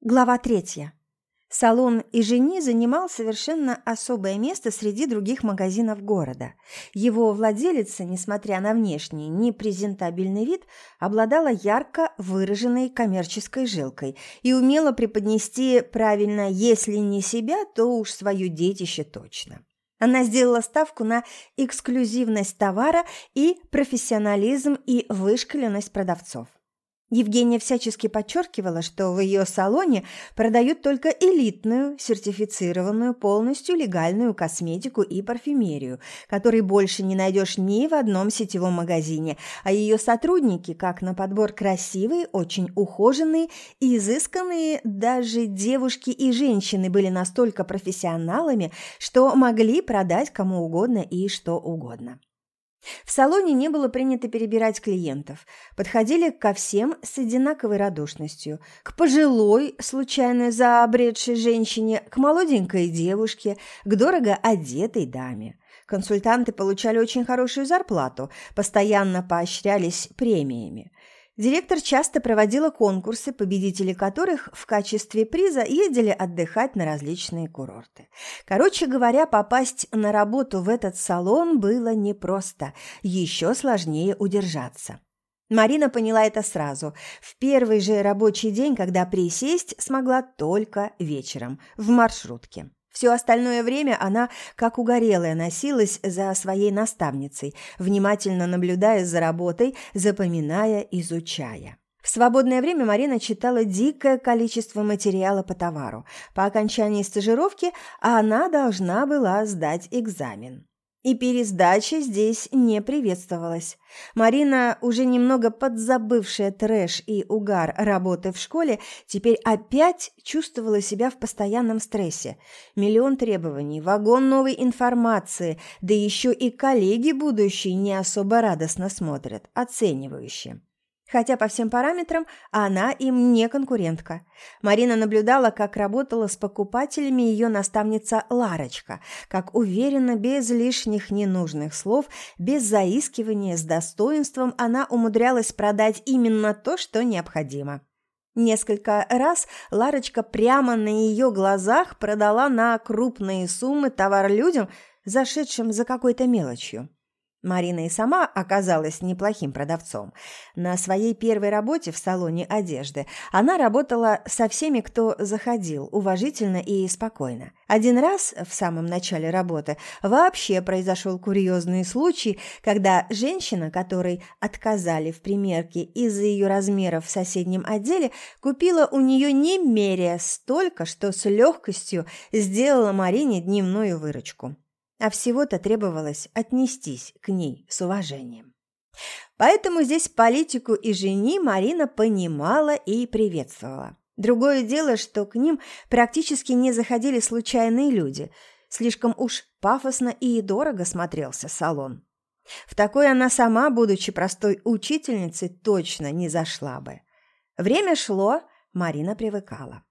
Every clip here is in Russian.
Глава третья. Салон и жени занимал совершенно особое место среди других магазинов города. Его владелица, несмотря на внешний непрезентабельный вид, обладала ярко выраженной коммерческой жилкой и умела преподнести правильно, если не себя, то уж свое детище точно. Она сделала ставку на эксклюзивность товара и профессионализм и вышкаленность продавцов. Евгения всячески подчеркивала, что в ее салоне продают только элитную, сертифицированную, полностью легальную косметику и парфюмерию, которой больше не найдешь ни в одном сетевом магазине, а ее сотрудники, как на подбор красивые, очень ухоженные и изысканные, даже девушки и женщины были настолько профессионалами, что могли продать кому угодно и что угодно. В салоне не было принято перебирать клиентов. Подходили ко всем с одинаковой радушностью. К пожилой, случайно заобретшей женщине, к молоденькой девушке, к дорого одетой даме. Консультанты получали очень хорошую зарплату, постоянно поощрялись премиями. Директор часто проводила конкурсы, победители которых в качестве приза ездили отдыхать на различные курорты. Короче говоря, попасть на работу в этот салон было непросто, еще сложнее удержаться. Марина поняла это сразу. В первый же рабочий день, когда присесть, смогла только вечером, в маршрутке. Все остальное время она, как угорелая, носилась за своей наставницей, внимательно наблюдая за работой, запоминая, изучая. В свободное время Марина читала дикое количество материала по товару. По окончании стажировки она должна была сдать экзамен. И пересдача здесь не приветствовалась. Марина, уже немного подзабывшая трэш и угар работы в школе, теперь опять чувствовала себя в постоянном стрессе. Миллион требований, вагон новой информации, да еще и коллеги будущие не особо радостно смотрят, оценивающие хотя по всем параметрам она им не конкурентка. Марина наблюдала, как работала с покупателями ее наставница Ларочка, как уверенно, без лишних ненужных слов, без заискивания, с достоинством она умудрялась продать именно то, что необходимо. Несколько раз Ларочка прямо на ее глазах продала на крупные суммы товар людям, зашедшим за какой-то мелочью. Марина и сама оказалась неплохим продавцом. На своей первой работе в салоне одежды она работала со всеми, кто заходил, уважительно и спокойно. Один раз, в самом начале работы, вообще произошел курьезный случай, когда женщина, которой отказали в примерке из-за ее размеров в соседнем отделе, купила у нее немеря столько, что с легкостью сделала Марине дневную выручку а всего-то требовалось отнестись к ней с уважением. Поэтому здесь политику и жени Марина понимала и приветствовала. Другое дело, что к ним практически не заходили случайные люди. Слишком уж пафосно и дорого смотрелся салон. В такой она сама, будучи простой учительницей, точно не зашла бы. Время шло, Марина привыкала.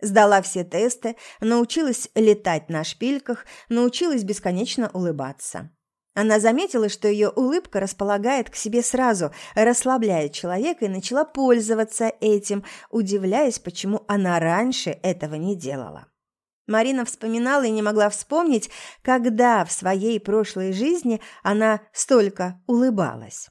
Сдала все тесты, научилась летать на шпильках, научилась бесконечно улыбаться. Она заметила, что ее улыбка располагает к себе сразу, расслабляет человека и начала пользоваться этим, удивляясь, почему она раньше этого не делала. Марина вспоминала и не могла вспомнить, когда в своей прошлой жизни она столько улыбалась.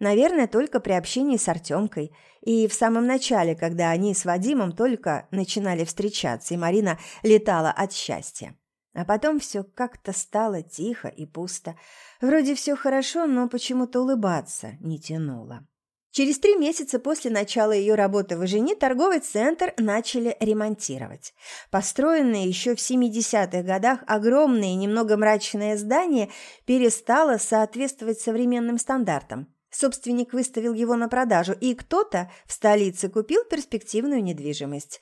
Наверное, только при общении с Артемкой. И в самом начале, когда они с Вадимом только начинали встречаться, и Марина летала от счастья. А потом все как-то стало тихо и пусто. Вроде все хорошо, но почему-то улыбаться не тянуло. Через три месяца после начала ее работы в Ижине торговый центр начали ремонтировать. Построенное еще в 70-х годах огромное и немного мрачное здание перестало соответствовать современным стандартам. Собственник выставил его на продажу, и кто-то в столице купил перспективную недвижимость.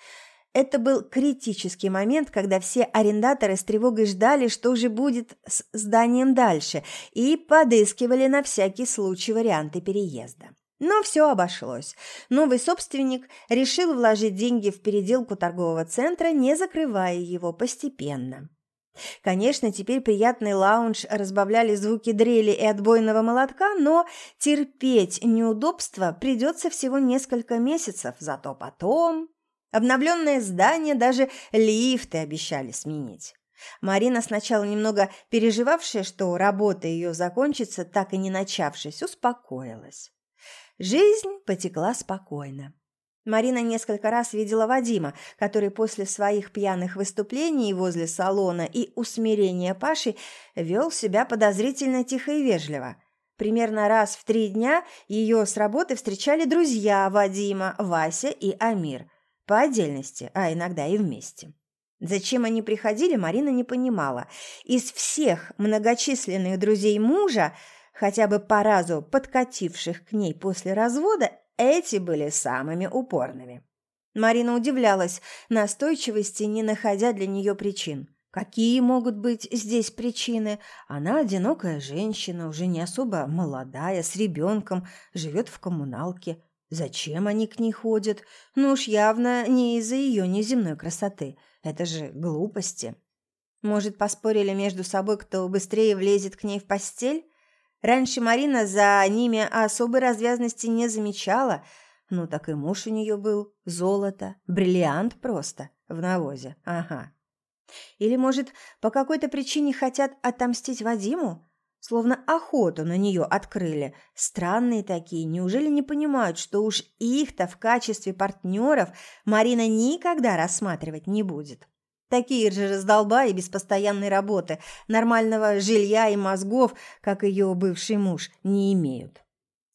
Это был критический момент, когда все арендаторы с тревогой ждали, что же будет с зданием дальше, и подыскивали на всякий случай варианты переезда. Но все обошлось. Новый собственник решил вложить деньги в переделку торгового центра, не закрывая его постепенно. Конечно, теперь приятный лаунж разбавляли звуки дрели и отбойного молотка, но терпеть неудобства придется всего несколько месяцев, зато потом... Обновленное здание даже лифты обещали сменить. Марина, сначала немного переживавшая, что работа ее закончится, так и не начавшись, успокоилась. Жизнь потекла спокойно. Марина несколько раз видела Вадима, который после своих пьяных выступлений возле салона и усмирения Паши вел себя подозрительно тихо и вежливо. Примерно раз в три дня ее с работы встречали друзья Вадима, Вася и Амир. По отдельности, а иногда и вместе. Зачем они приходили, Марина не понимала. Из всех многочисленных друзей мужа, хотя бы по разу подкативших к ней после развода, эти были самыми упорными. Марина удивлялась настойчивости, не находя для нее причин. Какие могут быть здесь причины? Она одинокая женщина, уже не особо молодая, с ребенком, живет в коммуналке. Зачем они к ней ходят? Ну уж явно не из-за ее неземной красоты. Это же глупости. Может, поспорили между собой, кто быстрее влезет к ней в постель? Раньше Марина за ними особой развязности не замечала. Ну, так и муж у нее был. Золото. Бриллиант просто. В навозе. Ага. Или, может, по какой-то причине хотят отомстить Вадиму? Словно охоту на нее открыли. Странные такие. Неужели не понимают, что уж их-то в качестве партнеров Марина никогда рассматривать не будет? Такие же раздолбаи без постоянной работы, нормального жилья и мозгов, как ее бывший муж, не имеют.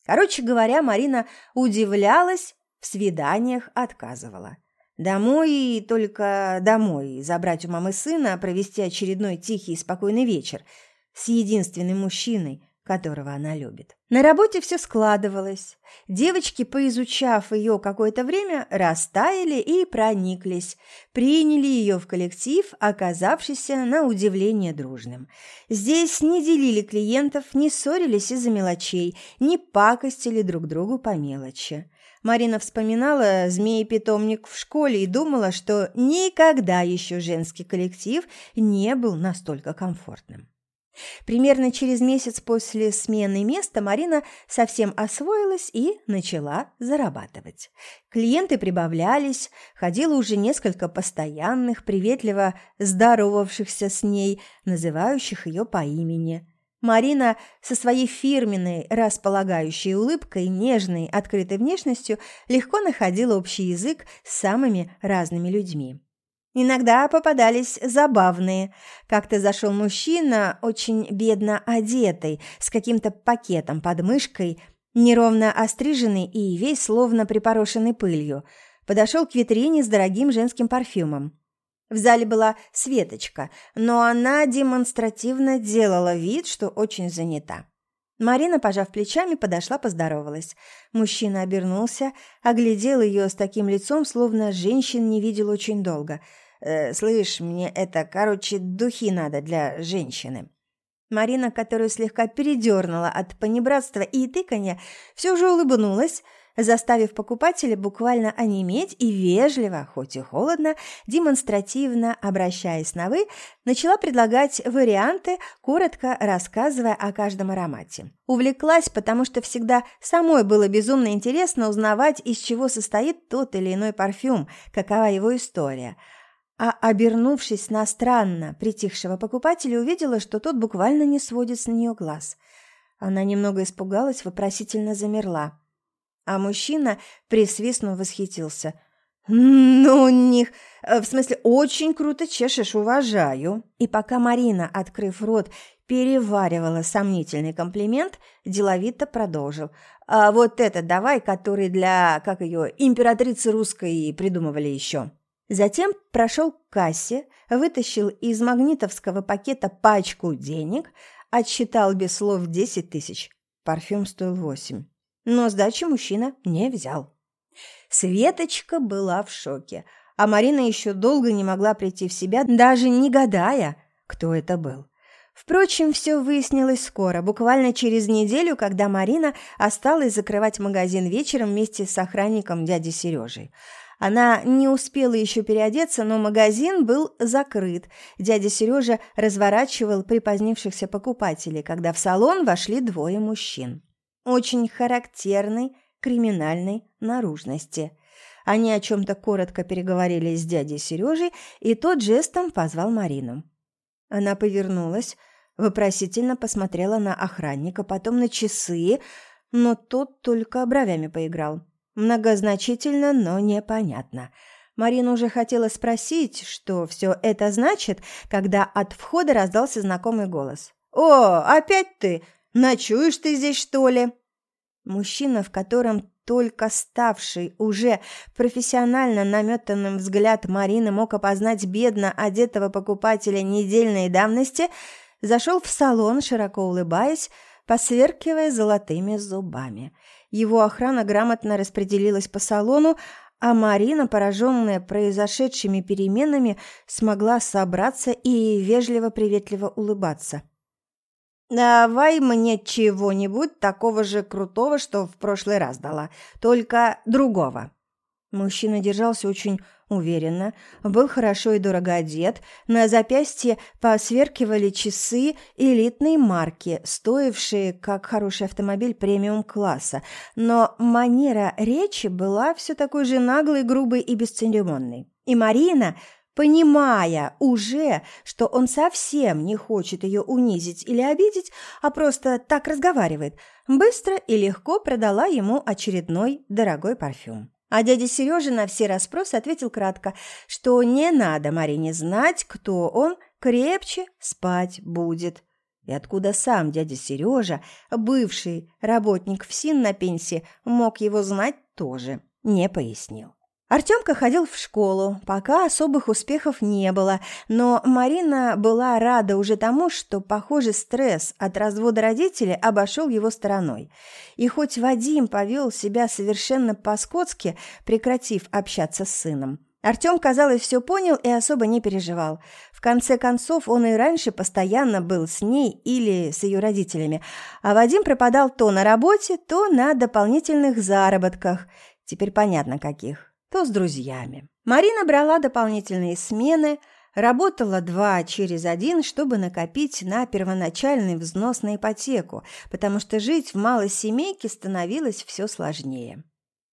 Короче говоря, Марина удивлялась, в свиданиях отказывала. Домой и только домой забрать у мамы сына, провести очередной тихий и спокойный вечер с единственным мужчиной, которого она любит. На работе все складывалось. Девочки, поизучав ее какое-то время, растаяли и прониклись, приняли ее в коллектив, оказавшийся на удивление дружным. Здесь не делили клиентов, не ссорились из-за мелочей, не пакостили друг другу по мелочи. Марина вспоминала змеи-питомник в школе и думала, что никогда еще женский коллектив не был настолько комфортным. Примерно через месяц после смены места Марина совсем освоилась и начала зарабатывать. Клиенты прибавлялись, ходило уже несколько постоянных, приветливо здоровавшихся с ней, называющих ее по имени. Марина со своей фирменной, располагающей улыбкой, нежной, открытой внешностью легко находила общий язык с самыми разными людьми. Иногда попадались забавные. Как-то зашел мужчина, очень бедно одетый, с каким-то пакетом под мышкой, неровно остриженный и весь словно припорошенный пылью. Подошел к витрине с дорогим женским парфюмом. В зале была Светочка, но она демонстративно делала вид, что очень занята. Марина, пожав плечами, подошла, поздоровалась. Мужчина обернулся, оглядел ее с таким лицом, словно женщин не видел очень долго – Э, «Слышь, мне это, короче, духи надо для женщины». Марина, которую слегка передернула от понебратства и тыканья, все же улыбнулась, заставив покупателя буквально онеметь и вежливо, хоть и холодно, демонстративно, обращаясь на «вы», начала предлагать варианты, коротко рассказывая о каждом аромате. Увлеклась, потому что всегда самой было безумно интересно узнавать, из чего состоит тот или иной парфюм, какова его история – а, обернувшись на странно притихшего покупателя, увидела, что тот буквально не сводит с нее глаз. Она немного испугалась, вопросительно замерла. А мужчина, присвистнув, восхитился. «Ну, них... Э, в смысле, очень круто чешешь, уважаю». И пока Марина, открыв рот, переваривала сомнительный комплимент, деловито продолжил. «А вот это давай, который для, как ее, императрицы русской придумывали еще». Затем прошел к кассе, вытащил из магнитовского пакета пачку денег, отсчитал без слов десять тысяч. Парфюм стоил восемь. Но сдачи мужчина не взял. Светочка была в шоке, а Марина еще долго не могла прийти в себя, даже не гадая, кто это был. Впрочем, все выяснилось скоро, буквально через неделю, когда Марина осталась закрывать магазин вечером вместе с охранником дяди Сережей. Она не успела еще переодеться, но магазин был закрыт. Дядя Сережа разворачивал припозднившихся покупателей, когда в салон вошли двое мужчин. Очень характерной криминальной наружности. Они о чем-то коротко переговорили с дядей Сережей, и тот жестом позвал Марину. Она повернулась, вопросительно посмотрела на охранника, потом на часы, но тот только бровями поиграл. Многозначительно, но непонятно. Марина уже хотела спросить, что все это значит, когда от входа раздался знакомый голос. «О, опять ты! Ночуешь ты здесь, что ли?» Мужчина, в котором только ставший уже профессионально наметанным взгляд Марины мог опознать бедно одетого покупателя недельной давности, зашел в салон, широко улыбаясь, посверкивая золотыми зубами. Его охрана грамотно распределилась по салону, а Марина, пораженная произошедшими переменами, смогла собраться и вежливо-приветливо улыбаться. «Давай мне чего-нибудь такого же крутого, что в прошлый раз дала, только другого». Мужчина держался очень уверенно, был хорошо и дорого одет, на запястье посверкивали часы элитной марки, стоившие как хороший автомобиль премиум-класса, но манера речи была все такой же наглой, грубой и бесцеремонной. И Марина понимая уже, что он совсем не хочет ее унизить или обидеть, а просто так разговаривает, быстро и легко продала ему очередной дорогой парфюм. А дядя Сережа на все расспросы ответил кратко, что не надо Марине знать, кто он, крепче спать будет. И откуда сам дядя Сережа, бывший работник ФСИН на пенсии, мог его знать тоже, не пояснил. Артемка ходил в школу, пока особых успехов не было, но Марина была рада уже тому, что, похоже, стресс от развода родителей обошел его стороной. И хоть Вадим повел себя совершенно по-скотски, прекратив общаться с сыном, Артем, казалось, все понял и особо не переживал. В конце концов, он и раньше постоянно был с ней или с ее родителями, а Вадим пропадал то на работе, то на дополнительных заработках. Теперь понятно, каких то с друзьями. Марина брала дополнительные смены, работала два через один, чтобы накопить на первоначальный взнос на ипотеку, потому что жить в малой семейке становилось все сложнее.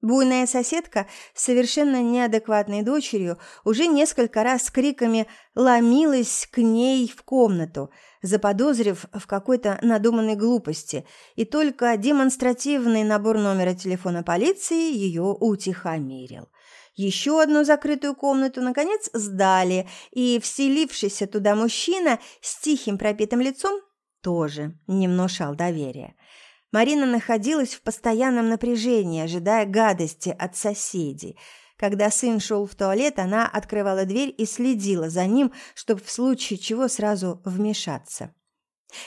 Буйная соседка с совершенно неадекватной дочерью уже несколько раз с криками ломилась к ней в комнату, заподозрив в какой-то надуманной глупости, и только демонстративный набор номера телефона полиции ее утихомирил. Еще одну закрытую комнату, наконец, сдали, и вселившийся туда мужчина с тихим пропитым лицом тоже не внушал доверия. Марина находилась в постоянном напряжении, ожидая гадости от соседей. Когда сын шел в туалет, она открывала дверь и следила за ним, чтобы в случае чего сразу вмешаться.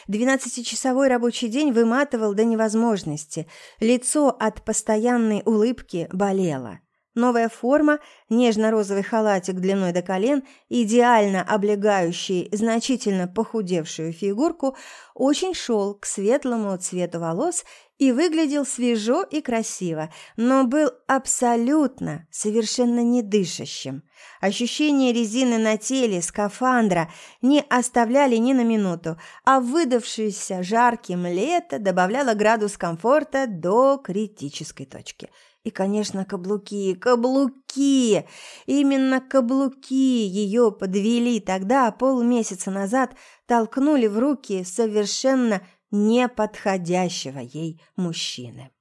Двенадцатичасовой рабочий день выматывал до невозможности. Лицо от постоянной улыбки болело. Новая форма, нежно-розовый халатик длиной до колен, идеально облегающий значительно похудевшую фигурку, очень шел к светлому цвету волос и выглядел свежо и красиво, но был абсолютно, совершенно не дышащим. Ощущение резины на теле, скафандра не оставляли ни на минуту, а выдавшееся жарким лето добавляло градус комфорта до критической точки – и, конечно, каблуки, каблуки! Именно каблуки ее подвели тогда, полмесяца назад, толкнули в руки совершенно неподходящего ей мужчины.